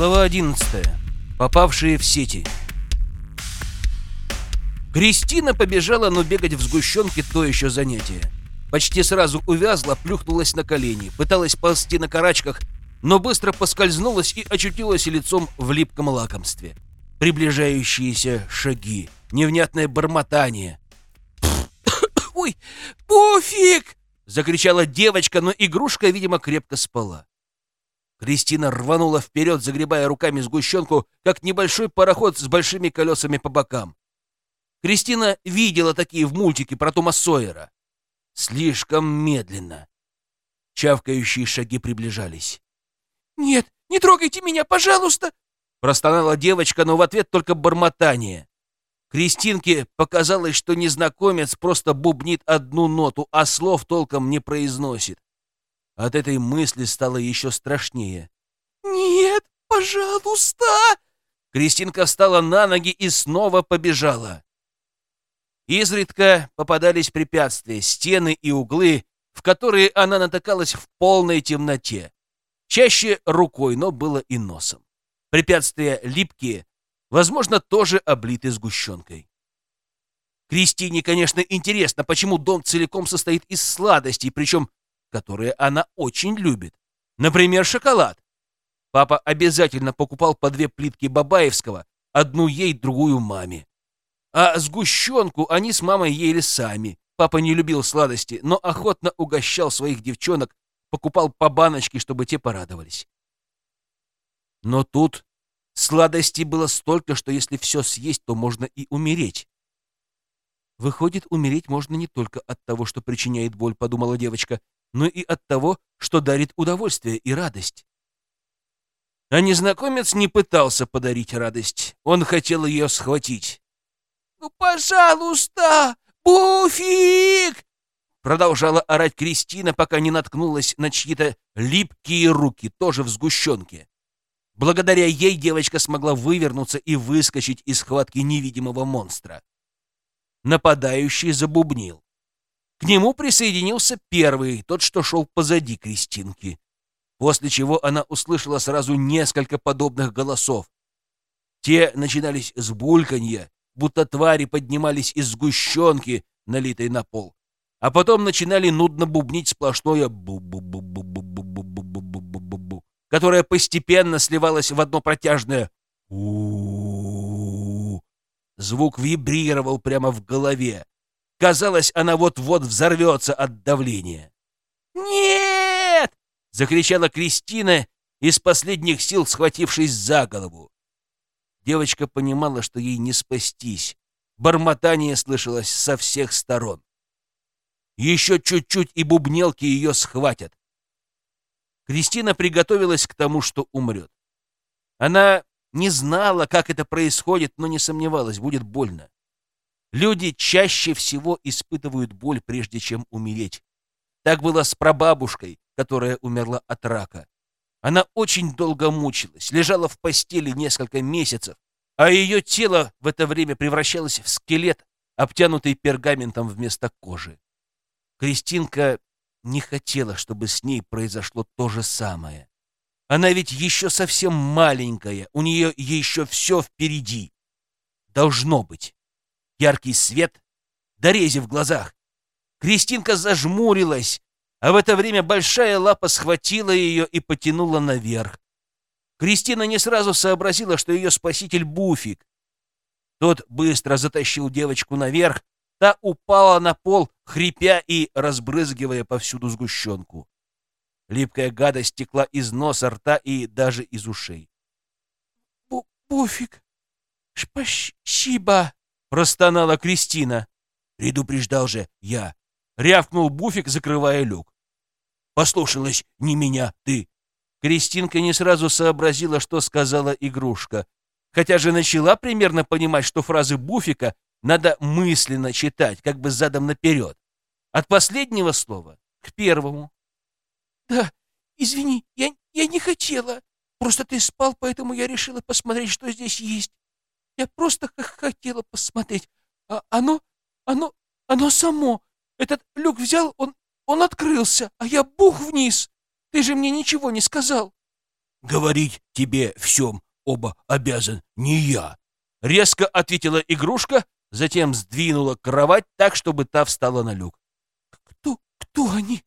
Глава 11. Попавшие в сети. Кристина побежала, но бегать в сгущенке то еще занятие. Почти сразу увязла, плюхнулась на колени, пыталась ползти на карачках, но быстро поскользнулась и очутилась лицом в липком лакомстве. Приближающиеся шаги, невнятное бормотание. «Ой, пофиг!» — закричала девочка, но игрушка, видимо, крепко спала. Кристина рванула вперед, загребая руками сгущенку, как небольшой пароход с большими колесами по бокам. Кристина видела такие в мультике про Тома Сойера. Слишком медленно. Чавкающие шаги приближались. «Нет, не трогайте меня, пожалуйста!» Простонала девочка, но в ответ только бормотание. Кристинке показалось, что незнакомец просто бубнит одну ноту, а слов толком не произносит. От этой мысли стало еще страшнее. «Нет, пожалуйста!» Кристинка встала на ноги и снова побежала. Изредка попадались препятствия, стены и углы, в которые она натыкалась в полной темноте. Чаще рукой, но было и носом. Препятствия липкие, возможно, тоже облиты сгущенкой. Кристине, конечно, интересно, почему дом целиком состоит из сладостей, причем которые она очень любит. Например, шоколад. Папа обязательно покупал по две плитки Бабаевского, одну ей, другую маме. А сгущенку они с мамой ели сами. Папа не любил сладости, но охотно угощал своих девчонок, покупал по баночке, чтобы те порадовались. Но тут сладостей было столько, что если все съесть, то можно и умереть. Выходит, умереть можно не только от того, что причиняет боль, подумала девочка но и от того, что дарит удовольствие и радость. А незнакомец не пытался подарить радость, он хотел ее схватить. «Ну, пожалуйста, Буфик!» Продолжала орать Кристина, пока не наткнулась на чьи-то липкие руки, тоже в сгущенке. Благодаря ей девочка смогла вывернуться и выскочить из схватки невидимого монстра. Нападающий забубнил. К нему присоединился первый, тот, что шел позади Кристинки. После чего она услышала сразу несколько подобных голосов. Те начинались с бульканья, будто твари поднимались из сгущенки, налитой на пол, а потом начинали нудно бубнить сплошное бу-бу-бу-бу-бу-бу-бу-бу-бу-бу, которое постепенно сливалось в одно протяжное у Звук вибрировал прямо в голове. Казалось, она вот-вот взорвется от давления. «Нет!» — закричала Кристина, из последних сил схватившись за голову. Девочка понимала, что ей не спастись. Бормотание слышалось со всех сторон. Еще чуть-чуть, и бубнелки ее схватят. Кристина приготовилась к тому, что умрет. Она не знала, как это происходит, но не сомневалась, будет больно. Люди чаще всего испытывают боль, прежде чем умереть. Так было с прабабушкой, которая умерла от рака. Она очень долго мучилась, лежала в постели несколько месяцев, а ее тело в это время превращалось в скелет, обтянутый пергаментом вместо кожи. Кристинка не хотела, чтобы с ней произошло то же самое. Она ведь еще совсем маленькая, у нее еще все впереди. Должно быть яркий свет, дорези в глазах. Кристинка зажмурилась, а в это время большая лапа схватила ее и потянула наверх. Кристина не сразу сообразила, что ее спаситель Буфик. Тот быстро затащил девочку наверх, та упала на пол, хрипя и разбрызгивая повсюду сгущенку. Липкая гадость текла из носа, рта и даже из ушей. «Буфик, спасибо!» Простонала Кристина. Предупреждал же я. Рявкнул Буфик, закрывая люк. Послушалась не меня, ты. Кристинка не сразу сообразила, что сказала игрушка. Хотя же начала примерно понимать, что фразы Буфика надо мысленно читать, как бы задом наперед. От последнего слова к первому. «Да, извини, я, я не хотела. Просто ты спал, поэтому я решила посмотреть, что здесь есть. Я просто хотела посмотреть. А оно, оно, оно само. Этот люк взял, он, он открылся, а я бух вниз. Ты же мне ничего не сказал. говорить тебе всем оба обязан не я. Резко ответила игрушка, затем сдвинула кровать так, чтобы та встала на люк. «Кто, кто они?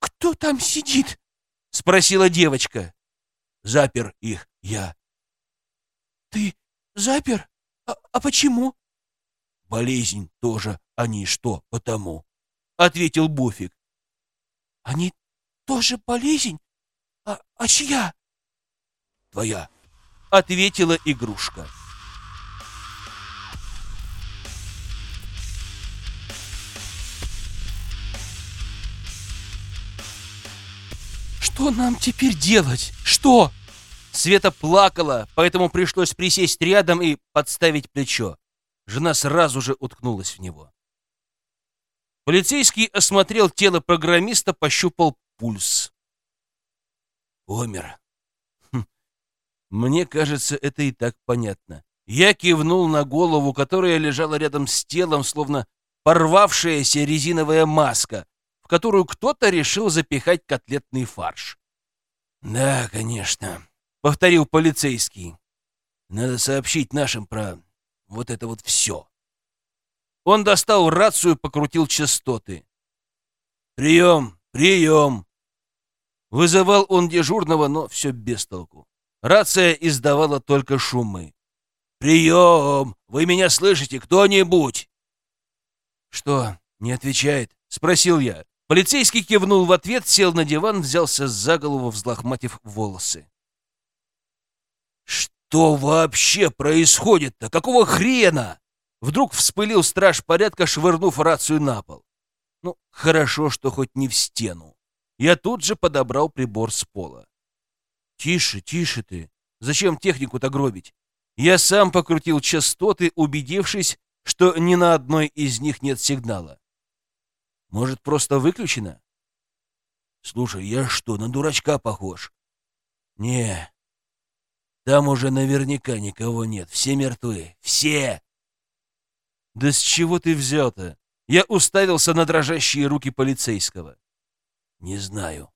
Кто там сидит?» — спросила девочка. Запер их я. «Ты запер? А, а почему?» «Болезнь тоже, они что, потому?» — ответил Буфик. «Они тоже болезнь? А, а чья?» «Твоя», — ответила игрушка. «Что нам теперь делать? Что?» Света плакала, поэтому пришлось присесть рядом и подставить плечо. Жена сразу же уткнулась в него. Полицейский осмотрел тело программиста, пощупал пульс. Умер. Хм. Мне кажется, это и так понятно. Я кивнул на голову, которая лежала рядом с телом, словно порвавшаяся резиновая маска, в которую кто-то решил запихать котлетный фарш. «Да, конечно», — повторил полицейский. «Надо сообщить нашим про вот это вот все». Он достал рацию покрутил частоты. «Прием! Прием!» Вызывал он дежурного, но все без толку. Рация издавала только шумы. «Прием! Вы меня слышите? Кто-нибудь?» «Что, не отвечает?» — спросил я. Полицейский кивнул в ответ, сел на диван, взялся за голову, взлохматив волосы. «Что вообще происходит-то? Какого хрена?» Вдруг вспылил страж порядка, швырнув рацию на пол. Ну, хорошо, что хоть не в стену. Я тут же подобрал прибор с пола. «Тише, тише ты. Зачем технику-то гробить?» Я сам покрутил частоты, убедившись, что ни на одной из них нет сигнала. Может, просто выключено? Слушай, я что, на дурачка похож? Не, там уже наверняка никого нет. Все мертвы. Все! Да с чего ты взял-то? Я уставился на дрожащие руки полицейского. Не знаю.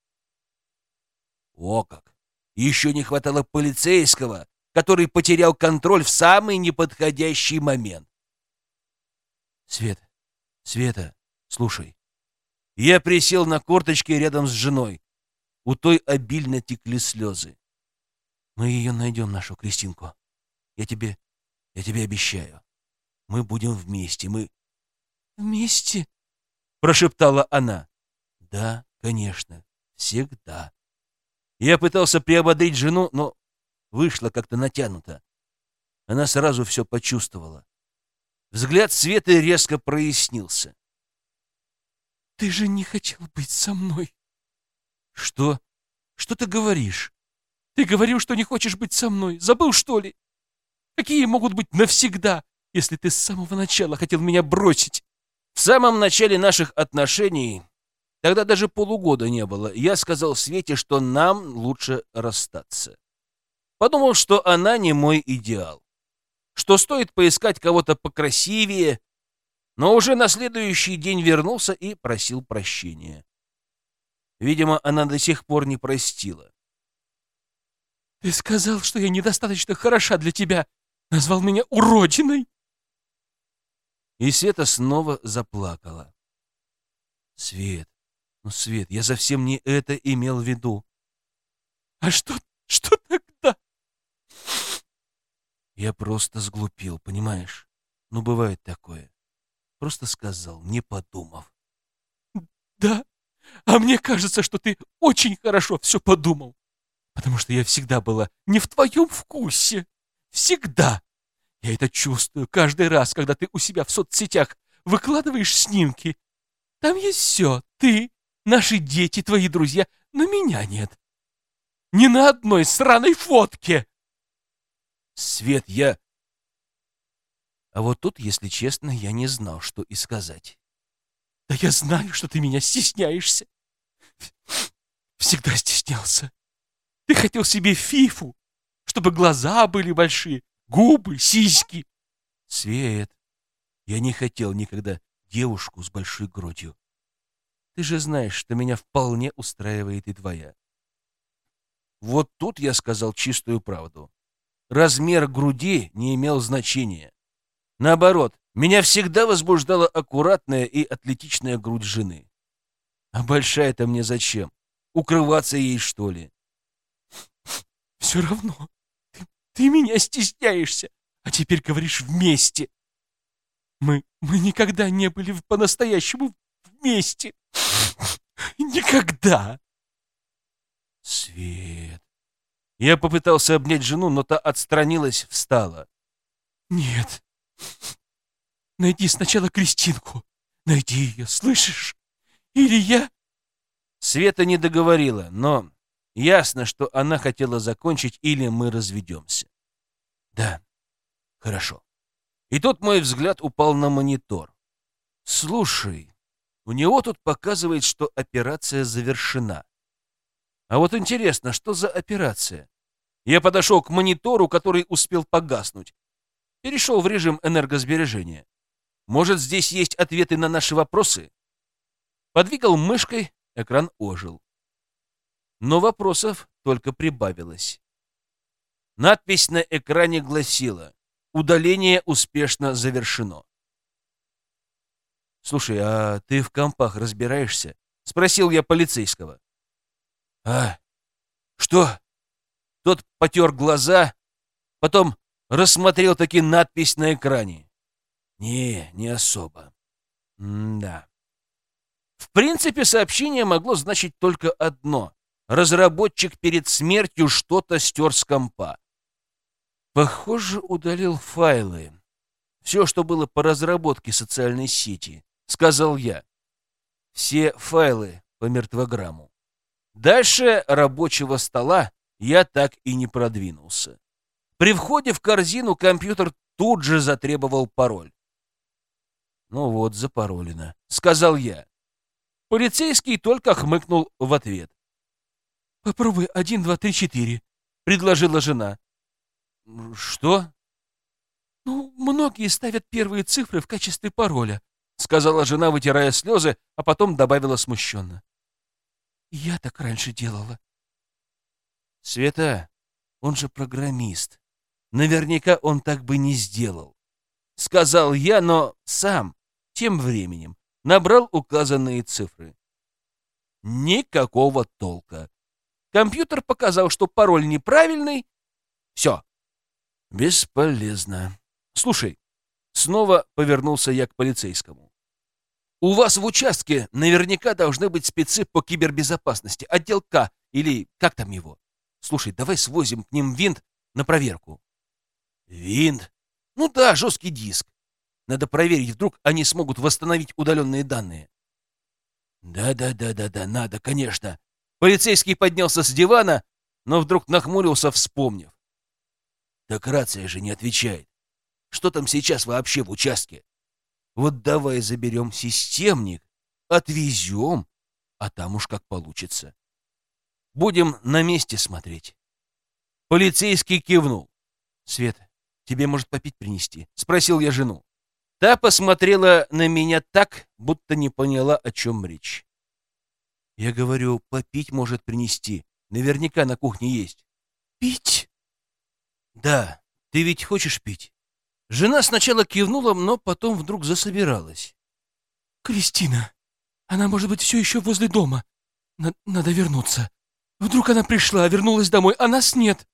О как! Еще не хватало полицейского, который потерял контроль в самый неподходящий момент. Свет, Света, слушай. Я присел на корточки рядом с женой. У той обильно текли слезы. Мы ее найдем, нашу Кристинку. Я тебе, я тебе обещаю. Мы будем вместе, мы... Вместе? Прошептала она. Да, конечно, всегда. Я пытался приободрить жену, но вышло как-то натянуто. Она сразу все почувствовала. Взгляд Светы резко прояснился. Ты же не хотел быть со мной. Что? Что ты говоришь? Ты говорил, что не хочешь быть со мной. Забыл, что ли? Какие могут быть навсегда, если ты с самого начала хотел меня бросить? В самом начале наших отношений, тогда даже полугода не было, я сказал Свете, что нам лучше расстаться. Подумал, что она не мой идеал. Что стоит поискать кого-то покрасивее, но уже на следующий день вернулся и просил прощения. Видимо, она до сих пор не простила. «Ты сказал, что я недостаточно хороша для тебя, назвал меня уродиной!» И Света снова заплакала. «Свет, ну, Свет, я совсем не это имел в виду». «А что, что тогда?» «Я просто сглупил, понимаешь? Ну, бывает такое. Просто сказал, не подумав. Да, а мне кажется, что ты очень хорошо все подумал. Потому что я всегда была не в твоем вкусе. Всегда. Я это чувствую каждый раз, когда ты у себя в соцсетях выкладываешь снимки. Там есть все. Ты, наши дети, твои друзья, но меня нет. Ни на одной сраной фотке. Свет, я... А вот тут, если честно, я не знал, что и сказать. Да я знаю, что ты меня стесняешься. Всегда стеснялся. Ты хотел себе фифу, чтобы глаза были большие, губы, сиськи. Свет, я не хотел никогда девушку с большой грудью. Ты же знаешь, что меня вполне устраивает и твоя. Вот тут я сказал чистую правду. Размер груди не имел значения. Наоборот, меня всегда возбуждала аккуратная и атлетичная грудь жены. А большая-то мне зачем? Укрываться ей, что ли? Все равно. Ты, ты меня стесняешься, а теперь говоришь вместе. Мы, мы никогда не были по-настоящему вместе. Никогда. Свет. Я попытался обнять жену, но та отстранилась, встала. Нет. Найди сначала Кристинку. Найди ее, слышишь? Или я... Света не договорила, но ясно, что она хотела закончить, или мы разведемся. Да, хорошо. И тут мой взгляд упал на монитор. Слушай, у него тут показывает, что операция завершена. А вот интересно, что за операция? Я подошел к монитору, который успел погаснуть. Перешел в режим энергосбережения. Может, здесь есть ответы на наши вопросы? Подвигал мышкой, экран ожил. Но вопросов только прибавилось. Надпись на экране гласила «Удаление успешно завершено». «Слушай, а ты в компах разбираешься?» — спросил я полицейского. «А, что?» Тот потер глаза, потом рассмотрел таки надпись на экране. «Не, не особо. М-да». В принципе, сообщение могло значить только одно. Разработчик перед смертью что-то стер с компа. Похоже, удалил файлы. Все, что было по разработке социальной сети, сказал я. Все файлы по мертвограмму. Дальше рабочего стола я так и не продвинулся. При входе в корзину компьютер тут же затребовал пароль. «Ну вот, запаролено», — сказал я. Полицейский только хмыкнул в ответ. «Попробуй один, два, три, четыре», — предложила жена. «Что?» «Ну, многие ставят первые цифры в качестве пароля», — сказала жена, вытирая слезы, а потом добавила смущенно. Я так раньше делала. Света, он же программист. Наверняка он так бы не сделал. Сказал я, но сам тем временем набрал указанные цифры. Никакого толка. Компьютер показал, что пароль неправильный. Все. Бесполезно. Слушай, снова повернулся я к полицейскому. У вас в участке наверняка должны быть спецы по кибербезопасности, отдел К или как там его. Слушай, давай свозим к ним винт на проверку. Винт? Ну да, жесткий диск. Надо проверить, вдруг они смогут восстановить удаленные данные. Да-да-да-да-да, надо, конечно. Полицейский поднялся с дивана, но вдруг нахмурился, вспомнив. Так рация же не отвечает. Что там сейчас вообще в участке? Вот давай заберем системник, отвезем, а там уж как получится. Будем на месте смотреть. Полицейский кивнул. Свет, тебе, может, попить принести? Спросил я жену. Та посмотрела на меня так, будто не поняла, о чем речь. Я говорю, попить может принести. Наверняка на кухне есть. Пить? Да. Ты ведь хочешь пить? Жена сначала кивнула, но потом вдруг засобиралась. «Кристина, она, может быть, все еще возле дома. Н надо вернуться. Вдруг она пришла, вернулась домой, а нас нет».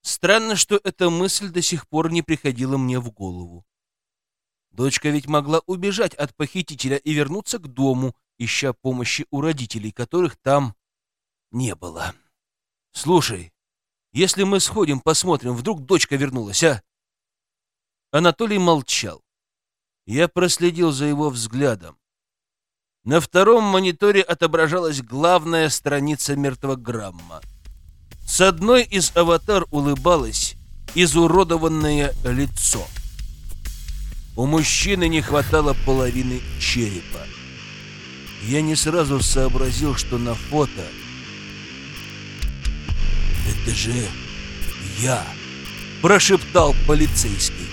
Странно, что эта мысль до сих пор не приходила мне в голову. Дочка ведь могла убежать от похитителя и вернуться к дому, ища помощи у родителей, которых там не было. «Слушай, если мы сходим, посмотрим, вдруг дочка вернулась, а?» Анатолий молчал. Я проследил за его взглядом. На втором мониторе отображалась главная страница мертвограмма. С одной из аватар улыбалось изуродованное лицо. У мужчины не хватало половины черепа. Я не сразу сообразил, что на фото «Это же я!» – прошептал полицейский.